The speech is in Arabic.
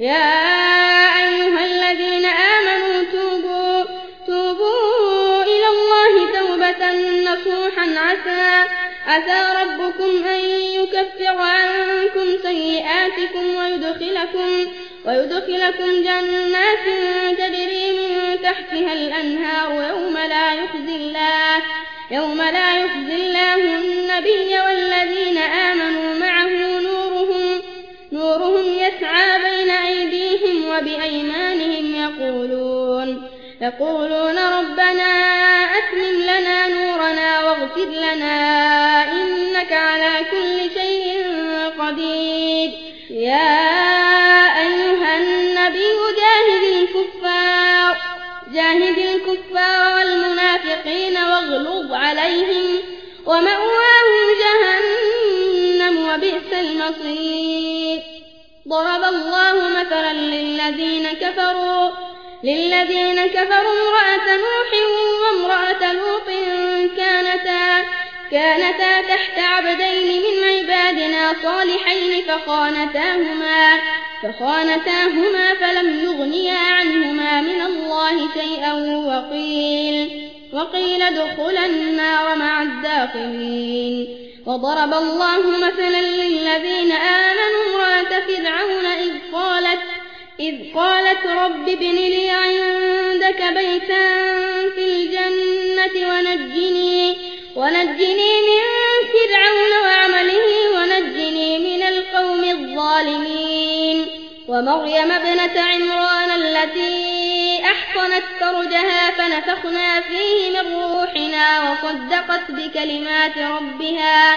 يا أيها الذين آمنوا توبوا, توبوا إلى الله توبة نصوحا عسى, عسى ربكم أن يكفر عنكم سيئاتكم ويدخلكم, ويدخلكم جنات تجري من تحتها الأنهار يوم لا يخزي الله يوم لا يخزي الله النبي والذين آمنوا يقولون ربنا أتمم لنا نورنا واغفر لنا إنك على كل شيء قدير. يا أيها النبي جاهد الكفار جاهد الكفار والمنافقين واغلظ عليهم ومأواهم جهنم وبئس المصير. ضرب الله مثلا للذين كفروا للذين كفروا امرأة نوح وامرأة لوط كانتا كانتا تحت عبدين من عبادنا صالحين فخانتاهما فخانتاهما فلم يغنيا عنهما من الله شيئا وقيل وقيل ادخلا النار مع الداخلين وضرب الله مثلا للذين آمنوا امرأة فرعون إذ قالت رب ابن لي عندك بيتا في الجنة ونجني ونجني من فرعون وعمله ونجني من القوم الظالمين. ومريم ابنة عمران التي أحصنت فرجها فنفخنا فيه من روحنا وصدقت بكلمات ربها.